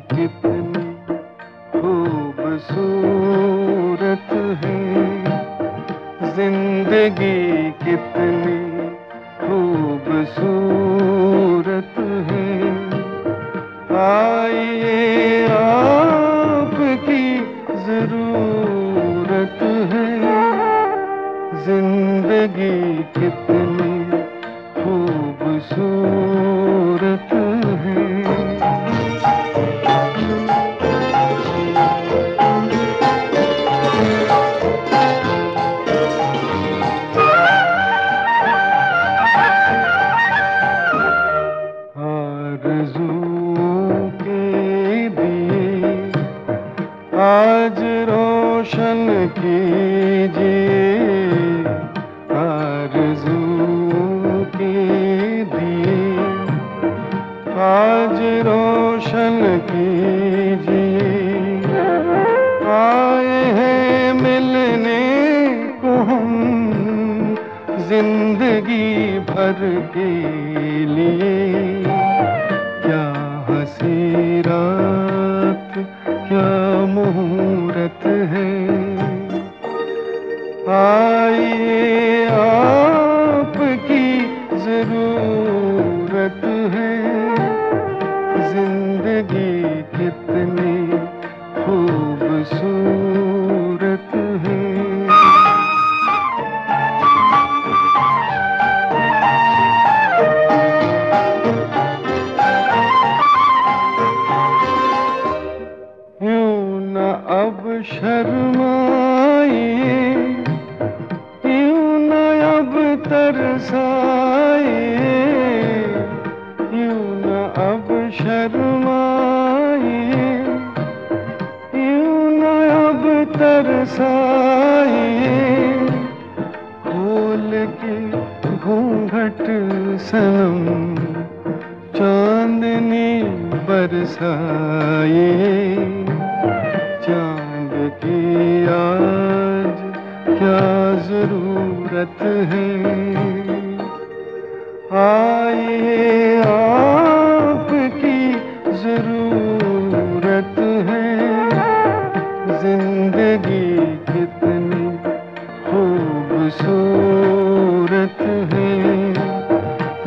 कितनी खूबसूरत है। ज़िंदगी कितनी खूबसूरत है। आइए आपकी ज़रूरत है। ज़िंदगी कितनी खूबसूरत के आज रोशन आए हैं मिलने ज़िंदगी भर क्या हँसी रात क्या मुहूर्त है? आइए आपकी ज़रूरत है। ज़िंदगी कितनी खूबसूरत है। यूँ न अब शर्माइए तरसाइए यूँ न अब शर्माइए यूँ न अब तरसाइए खोल के घूंघट सनम, चांदनी बरसाए। चाँद की आज क्या ज़रूरत है? आए आपकी ज़रूरत है। ज़िंदगी कितनी खूबसूरत है।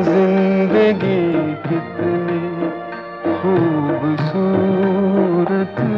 ज़िंदगी कितनी खूबसूरत है